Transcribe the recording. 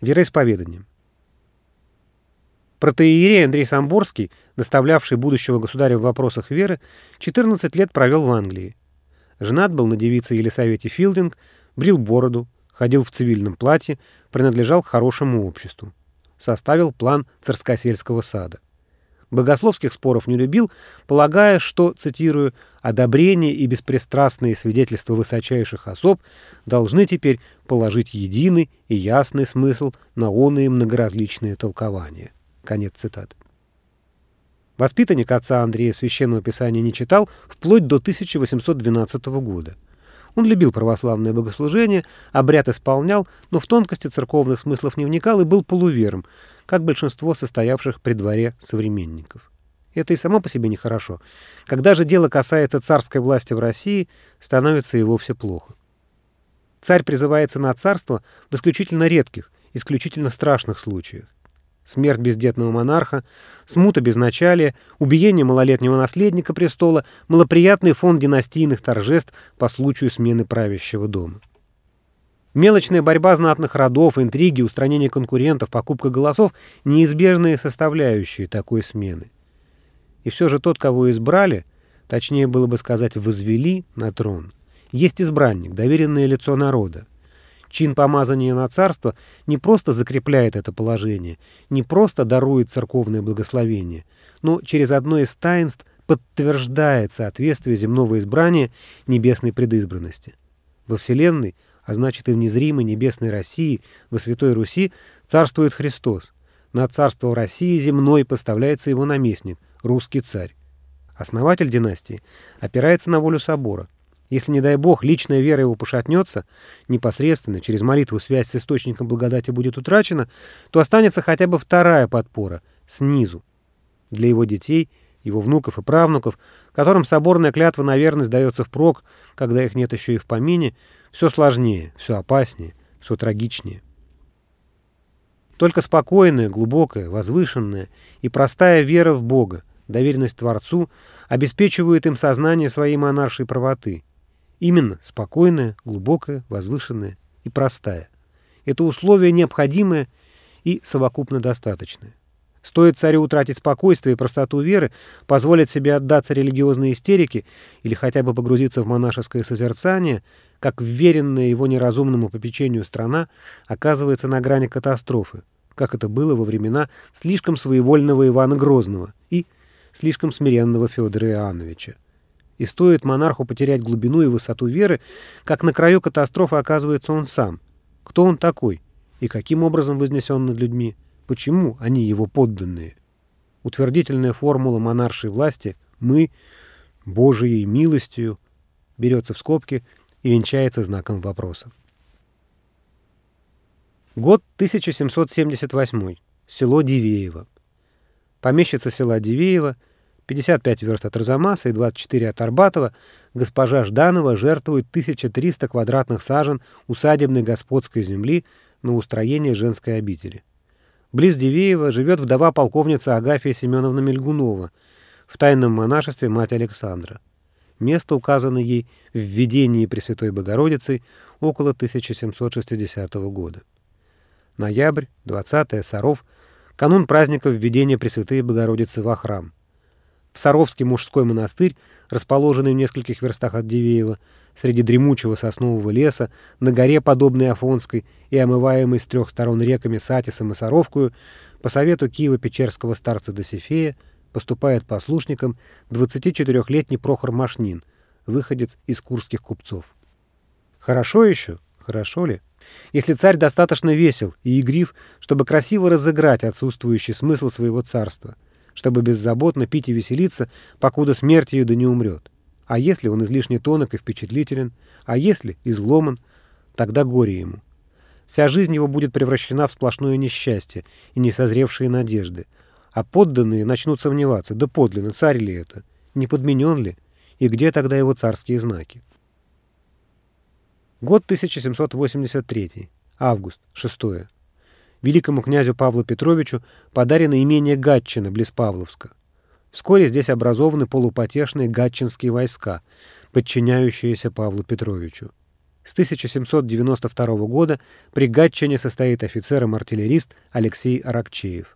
Вероисповеданием. Протеерей Андрей Самборский, наставлявший будущего государя в вопросах веры, 14 лет провел в Англии. Женат был на девице Елисавете Филдинг, брил бороду, ходил в цивильном платье, принадлежал к хорошему обществу. Составил план царскосельского сада. Богословских споров не любил, полагая, что, цитирую, «одобрение и беспристрастные свидетельства высочайших особ должны теперь положить единый и ясный смысл на оные многоразличные толкования». Конец цитаты. Воспитанник отца Андрея Священного Писания не читал вплоть до 1812 года. Он любил православное богослужение, обряд исполнял, но в тонкости церковных смыслов не вникал и был полувером, как большинство состоявших при дворе современников. Это и само по себе нехорошо. Когда же дело касается царской власти в России, становится и вовсе плохо. Царь призывается на царство в исключительно редких, исключительно страшных случаях смерть бездетного монарха, смута безначалия, убиение малолетнего наследника престола, малоприятный фон династийных торжеств по случаю смены правящего дома. Мелочная борьба знатных родов, интриги, устранение конкурентов, покупка голосов – неизбежные составляющие такой смены. И все же тот, кого избрали, точнее было бы сказать, возвели на трон, есть избранник, доверенное лицо народа. Чин помазания на царство не просто закрепляет это положение, не просто дарует церковное благословение, но через одно из таинств подтверждает соответствие земного избрания небесной предызбранности. Во Вселенной, а значит и в незримой небесной России, во Святой Руси, царствует Христос. На царство России земной поставляется его наместник, русский царь. Основатель династии опирается на волю собора – если, не дай бог, личная вера его пошатнется, непосредственно, через молитву связь с источником благодати будет утрачена, то останется хотя бы вторая подпора, снизу, для его детей, его внуков и правнуков, которым соборная клятва на верность дается впрок, когда их нет еще и в помине, все сложнее, все опаснее, все трагичнее. Только спокойная, глубокая, возвышенная и простая вера в Бога, доверенность Творцу обеспечивают им сознание своей монаршей правоты – Именно спокойная, глубокая, возвышенная и простая. Это условие необходимое и совокупно достаточное. Стоит царю утратить спокойствие и простоту веры, позволить себе отдаться религиозной истерике или хотя бы погрузиться в монашеское созерцание, как вверенная его неразумному попечению страна оказывается на грани катастрофы, как это было во времена слишком своевольного Ивана Грозного и слишком смиренного Федора Иоанновича. И стоит монарху потерять глубину и высоту веры, как на краю катастрофы оказывается он сам. Кто он такой? И каким образом вознесен над людьми? Почему они его подданные? Утвердительная формула монаршей власти «мы, Божией милостью» берется в скобки и венчается знаком вопроса. Год 1778. Село Дивеево. Помещица села Дивеево – 55 верст от Арзамаса и 24 от Арбатова, госпожа Жданова жертвует 1300 квадратных сажен усадебной господской земли на устроение женской обители. Близ Дивеева живет вдова полковница Агафья Семеновна Мельгунова, в тайном монашестве мать Александра. Место указано ей в введении Пресвятой Богородицы около 1760 года. Ноябрь, 20 Саров, канун праздника введения Пресвятой Богородицы во храм. В Саровский мужской монастырь, расположенный в нескольких верстах от Дивеева, среди дремучего соснового леса, на горе, подобной Афонской и омываемой с трех сторон реками Сатисом и Саровкую, по совету Киева-Печерского старца Досифея поступает послушником 24-летний Прохор Машнин, выходец из курских купцов. Хорошо еще? Хорошо ли? Если царь достаточно весел и игрив, чтобы красиво разыграть отсутствующий смысл своего царства – чтобы беззаботно пить и веселиться, покуда смерть ее да не умрет. А если он излишне тонок и впечатлителен, а если изломан, тогда горе ему. Вся жизнь его будет превращена в сплошное несчастье и несозревшие надежды. А подданные начнут сомневаться, да подлинно, царь ли это, не подменен ли, и где тогда его царские знаки. Год 1783, август, 6 великому князю Павлу Петровичу подарено имение Гатчина близ Павловска. Вскоре здесь образованы полупотешные гатчинские войска, подчиняющиеся Павлу Петровичу. С 1792 года при Гатчине состоит офицером-артиллерист Алексей Аракчеев.